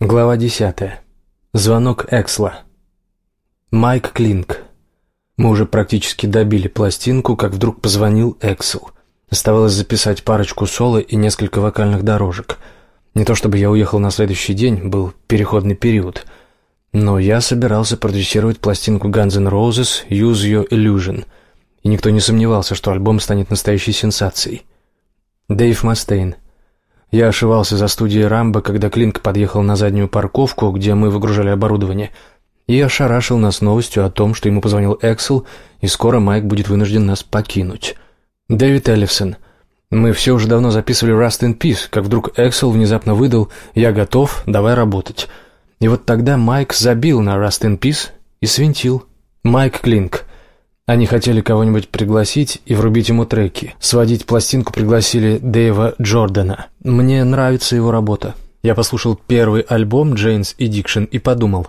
Глава 10. Звонок Эксла. Майк Клинк. Мы уже практически добили пластинку, как вдруг позвонил Эксел. Оставалось записать парочку соло и несколько вокальных дорожек. Не то чтобы я уехал на следующий день, был переходный период. Но я собирался продюсировать пластинку Guns N' Roses «Use Your Illusion», и никто не сомневался, что альбом станет настоящей сенсацией. Дэйв Мастейн – я ошивался за студией Рамбо, когда Клинк подъехал на заднюю парковку, где мы выгружали оборудование, и ошарашил нас новостью о том, что ему позвонил Эксел, и скоро Майк будет вынужден нас покинуть. Дэвид Эллифсон. Мы все уже давно записывали «Rust in Peace», как вдруг Эксел внезапно выдал «Я готов, давай работать». И вот тогда Майк забил на «Rust in Peace» и свинтил. Майк Клинк. Они хотели кого-нибудь пригласить и врубить ему треки. Сводить пластинку пригласили Дэйва Джордана. Мне нравится его работа. Я послушал первый альбом «Джейнс Эдикшн» и подумал,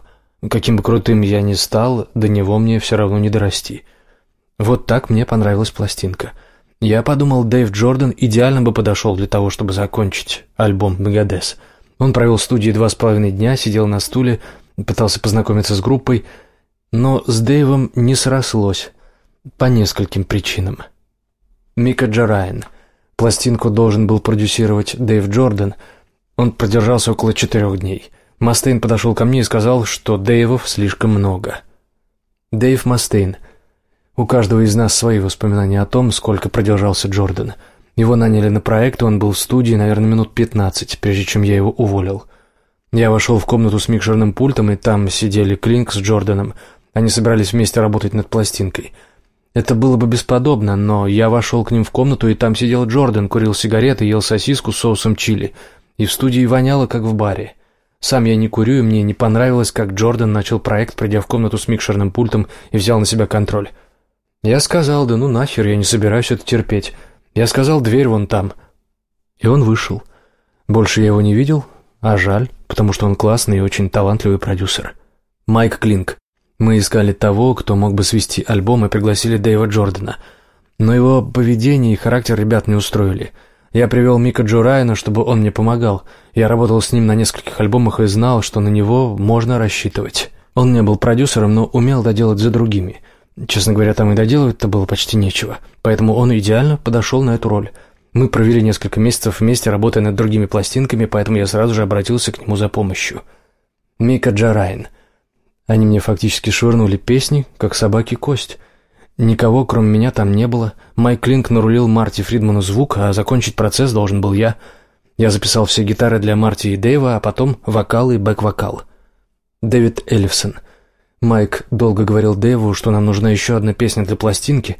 каким бы крутым я ни стал, до него мне все равно не дорасти. Вот так мне понравилась пластинка. Я подумал, Дэйв Джордан идеально бы подошел для того, чтобы закончить альбом «Мегадес». Он провел в студии два с половиной дня, сидел на стуле, пытался познакомиться с группой, но с Дэйвом не срослось. По нескольким причинам. Мика Джарайн. Пластинку должен был продюсировать Дэйв Джордан. Он продержался около четырех дней. Мастейн подошел ко мне и сказал, что Дэйвов слишком много. Дэйв Мастейн. У каждого из нас свои воспоминания о том, сколько продержался Джордан. Его наняли на проект, он был в студии, наверное, минут пятнадцать, прежде чем я его уволил. Я вошел в комнату с микшерным пультом, и там сидели Клинк с Джорданом. Они собирались вместе работать над пластинкой — это было бы бесподобно, но я вошел к ним в комнату, и там сидел Джордан, курил сигареты, ел сосиску с соусом чили. И в студии воняло, как в баре. Сам я не курю, и мне не понравилось, как Джордан начал проект, придя в комнату с микшерным пультом и взял на себя контроль. Я сказал, да ну нахер, я не собираюсь это терпеть. Я сказал, дверь вон там. И он вышел. Больше я его не видел, а жаль, потому что он классный и очень талантливый продюсер. Майк Клинк. Мы искали того, кто мог бы свести альбом, и пригласили Дэйва Джордана. Но его поведение и характер ребят не устроили. Я привел Мика Джо Райана, чтобы он мне помогал. Я работал с ним на нескольких альбомах и знал, что на него можно рассчитывать. Он не был продюсером, но умел доделать за другими. Честно говоря, там и доделывать-то было почти нечего. Поэтому он идеально подошел на эту роль. Мы провели несколько месяцев вместе, работая над другими пластинками, поэтому я сразу же обратился к нему за помощью. Мика Джарайн – они мне фактически швырнули песни, как собаки кость. Никого, кроме меня, там не было. Майк Клинк нарулил Марти Фридману звук, а закончить процесс должен был я. Я записал все гитары для Марти и Дэйва, а потом вокал и бэк-вокал. Дэвид Эллифсон. Майк долго говорил Дэйву, что нам нужна еще одна песня для пластинки.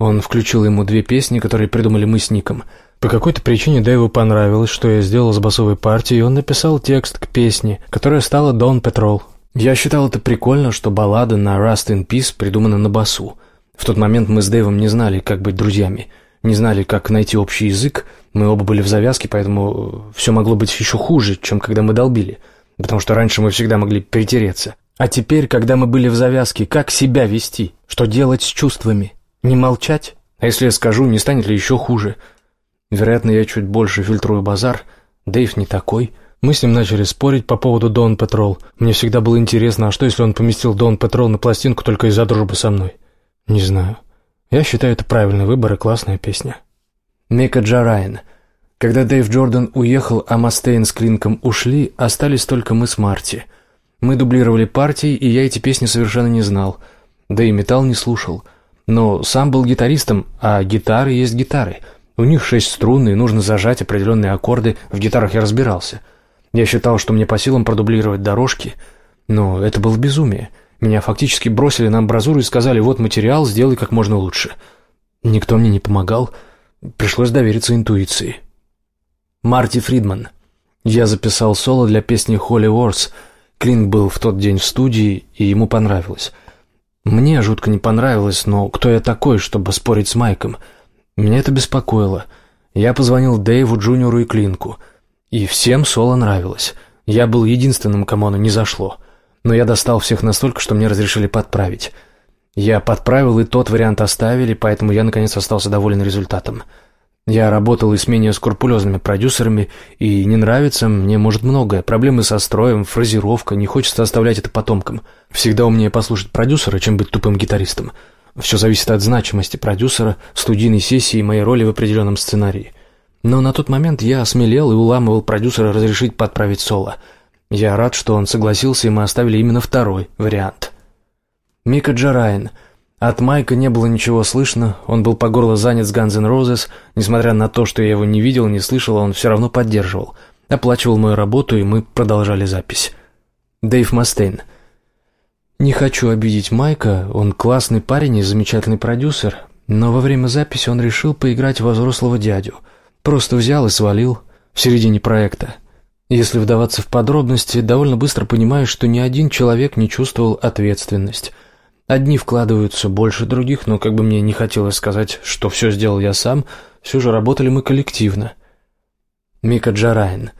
Он включил ему две песни, которые придумали мы с Ником. По какой-то причине Дэйву понравилось, что я сделал с басовой партией, и он написал текст к песне, которая стала «Дон Петрол». Я считал это прикольно, что баллада на «Rust in Peace» придумана на басу. В тот момент мы с Дэйвом не знали, как быть друзьями, не знали, как найти общий язык, мы оба были в завязке, поэтому все могло быть еще хуже, чем когда мы долбили, потому что раньше мы всегда могли притереться. А теперь, когда мы были в завязке, как себя вести? Что делать с чувствами? Не молчать? А если я скажу, не станет ли еще хуже? Вероятно, я чуть больше фильтрую базар. Дэйв не такой. Мы с ним начали спорить по поводу Дон Петрол. Мне всегда было интересно, а что если он поместил Дон Петрол на пластинку только из-за дружбы со мной? Не знаю. Я считаю, это правильный выбор и классная песня. Мека Джарайн. Когда Дэйв Джордан уехал, а Мастейн с Клинком ушли, остались только мы с Марти. Мы дублировали партии, и я эти песни совершенно не знал. Да и металл не слушал. Но сам был гитаристом, а гитары есть гитары. У них шесть струн, и нужно зажать определенные аккорды. В гитарах я разбирался. Я считал, что мне по силам продублировать дорожки, но это было безумие. Меня фактически бросили на амбразуру и сказали, вот материал, сделай как можно лучше. Никто мне не помогал, пришлось довериться интуиции. Марти Фридман. Я записал соло для песни «Holy Wars». Клинк был в тот день в студии, и ему понравилось. Мне жутко не понравилось, но кто я такой, чтобы спорить с Майком? Меня это беспокоило. Я позвонил Дэйву, Джуниору и Клинку — и всем соло нравилось. Я был единственным, кому оно не зашло. Но я достал всех настолько, что мне разрешили подправить. Я подправил, и тот вариант оставили, поэтому я, наконец, остался доволен результатом. Я работал и с менее скрупулезными продюсерами, и не нравится мне, может, многое. Проблемы со строем, фразировка, не хочется оставлять это потомкам. Всегда умнее послушать продюсера, чем быть тупым гитаристом. Все зависит от значимости продюсера, студийной сессии и моей роли в определенном сценарии. Но на тот момент я осмелел и уламывал продюсера разрешить подправить соло. Я рад, что он согласился, и мы оставили именно второй вариант. Мика Джарайн — от Майка не было ничего слышно, он был по горло занят с Guns N' Roses, несмотря на то, что я его не видел, не слышал, он все равно поддерживал. Оплачивал мою работу, и мы продолжали запись. Дэйв Мастейн. Не хочу обидеть Майка, он классный парень и замечательный продюсер, но во время записи он решил поиграть во взрослого дядю. Просто взял и свалил в середине проекта. Если вдаваться в подробности, довольно быстро понимаешь, что ни один человек не чувствовал ответственность. Одни вкладываются больше других, но как бы мне не хотелось сказать, что все сделал я сам, все же работали мы коллективно. Мика Джарайн.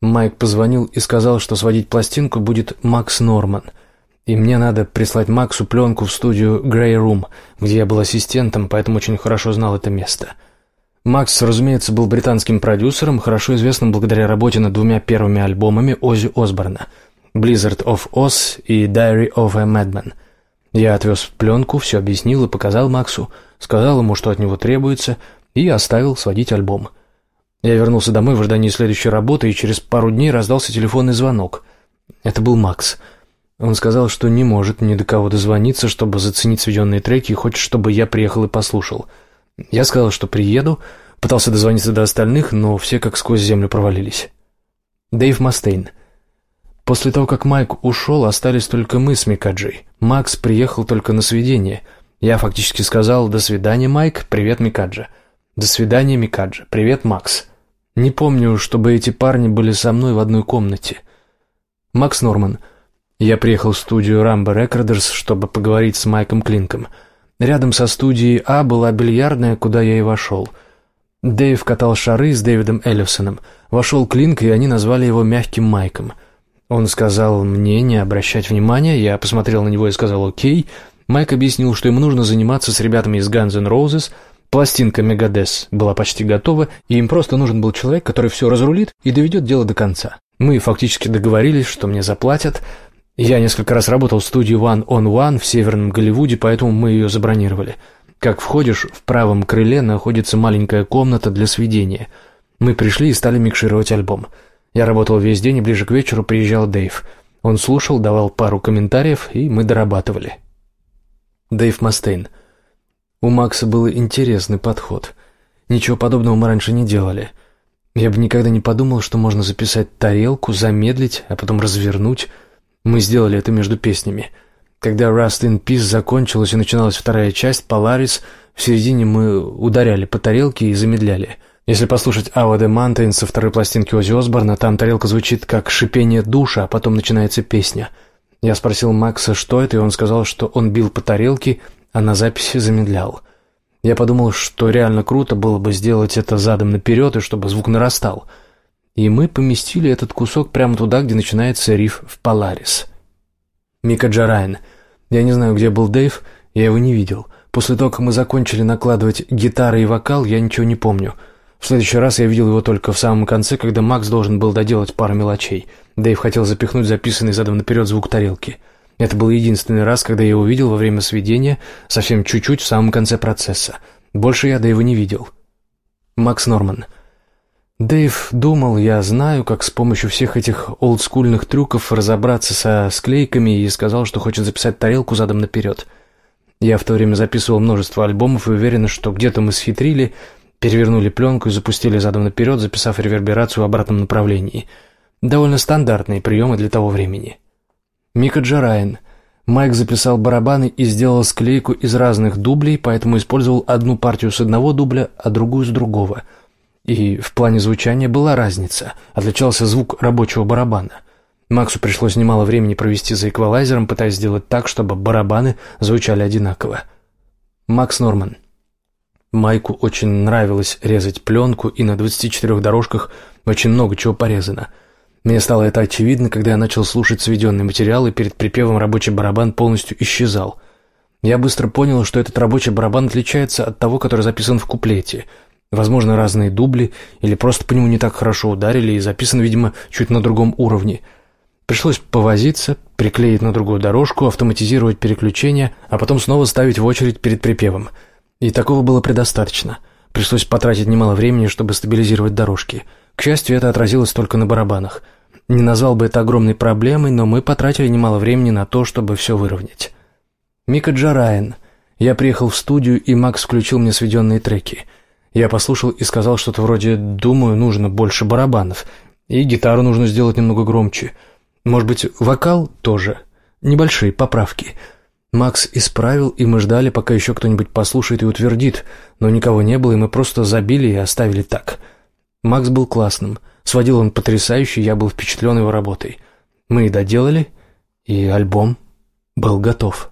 Майк позвонил и сказал, что сводить пластинку будет Макс Норман. И мне надо прислать Максу пленку в студию Grey Room, где я был ассистентом, поэтому очень хорошо знал это место. Макс, разумеется, был британским продюсером, хорошо известным благодаря работе над двумя первыми альбомами Оззи Осборна «Blizzard of Oz» и «Diary of a Madman». Я отвез пленку, все объяснил и показал Максу, сказал ему, что от него требуется, и оставил сводить альбом. Я вернулся домой в ожидании следующей работы, и через пару дней раздался телефонный звонок. Это был Макс. Он сказал, что не может ни до кого дозвониться, чтобы заценить сведенные треки, и хочет, чтобы я приехал и послушал. Я сказал, что приеду, пытался дозвониться до остальных, но все как сквозь землю провалились. Дэйв Мастейн. После того, как Майк ушел, остались только мы с Микаджей. Макс приехал только на свидание. Я фактически сказал «До свидания, Майк, привет, Микаджа». «До свидания, Микаджа, привет, Макс». Не помню, чтобы эти парни были со мной в одной комнате. Макс Норман. Я приехал в студию Rambo Records, чтобы поговорить с Майком Клинком. Рядом со студией А была бильярдная, куда я и вошел. Дэйв катал шары с Дэвидом Эллифсоном. Вошел Клинк, и они назвали его «Мягким Майком». Он сказал мне не обращать внимания, я посмотрел на него и сказал «Окей». Майк объяснил, что ему нужно заниматься с ребятами из Guns N' Roses, пластинка «Мегадес» была почти готова, и им просто нужен был человек, который все разрулит и доведет дело до конца. Мы фактически договорились, что мне заплатят. Я несколько раз работал в студии One on One в Северном Голливуде, поэтому мы ее забронировали. Как входишь, в правом крыле находится маленькая комната для сведения. Мы пришли и стали микшировать альбом – я работал весь день, и ближе к вечеру приезжал Дэйв. Он слушал, давал пару комментариев, и мы дорабатывали. Дэйв Мастейн. У Макса был интересный подход. Ничего подобного мы раньше не делали. Я бы никогда не подумал, что можно записать тарелку, замедлить, а потом развернуть. Мы сделали это между песнями. Когда Rust in Peace закончилась и начиналась вторая часть, Polaris, в середине мы ударяли по тарелке и замедляли — если послушать «Our the Mountain» со второй пластинки Оззи Осборна, там тарелка звучит как шипение душа, а потом начинается песня. Я спросил Макса, что это, и он сказал, что он бил по тарелке, а на записи замедлял. Я подумал, что реально круто было бы сделать это задом наперед, и чтобы звук нарастал. И мы поместили этот кусок прямо туда, где начинается риф в «Поларис». Мика Джарайн. Я не знаю, где был Дэйв, я его не видел. После того, как мы закончили накладывать гитары и вокал, я ничего не помню — в следующий раз я видел его только в самом конце, когда Макс должен был доделать пару мелочей. Дэйв хотел запихнуть записанный задом наперед звук тарелки. Это был единственный раз, когда я его видел во время сведения, совсем чуть-чуть в самом конце процесса. Больше я Дэйва не видел. Макс Норман. Дэйв думал, я знаю, как с помощью всех этих олдскульных трюков разобраться со склейками и сказал, что хочет записать тарелку задом наперед. Я в то время записывал множество альбомов и уверен, что где-то мы схитрили, Перевернули пленку и запустили задом наперед, записав реверберацию в обратном направлении. Довольно стандартные приемы для того времени. Мика Джарайн. Майк записал барабаны и сделал склейку из разных дублей, поэтому использовал одну партию с одного дубля, а другую с другого. И в плане звучания была разница. Отличался звук рабочего барабана. Максу пришлось немало времени провести за эквалайзером, пытаясь сделать так, чтобы барабаны звучали одинаково. Макс Норман. Майку очень нравилось резать пленку, и на 24 дорожках очень много чего порезано. Мне стало это очевидно, когда я начал слушать сведенный материал, и перед припевом рабочий барабан полностью исчезал. Я быстро понял, что этот рабочий барабан отличается от того, который записан в куплете. Возможно, разные дубли, или просто по нему не так хорошо ударили и записан, видимо, чуть на другом уровне. Пришлось повозиться, приклеить на другую дорожку, автоматизировать переключения, а потом снова ставить в очередь перед припевом. И такого было предостаточно. Пришлось потратить немало времени, чтобы стабилизировать дорожки. К счастью, это отразилось только на барабанах. Не назвал бы это огромной проблемой, но мы потратили немало времени на то, чтобы все выровнять. Мика Джарайен. Я приехал в студию, и Макс включил мне сведенные треки – я послушал и сказал что-то вроде «Думаю, нужно больше барабанов, и гитару нужно сделать немного громче. Может быть, вокал тоже? Небольшие поправки». Макс исправил, и мы ждали, пока еще кто-нибудь послушает и утвердит, но никого не было, и мы просто забили и оставили так. Макс был классным, сводил он потрясающе, я был впечатлен его работой. Мы и доделали, и альбом был готов.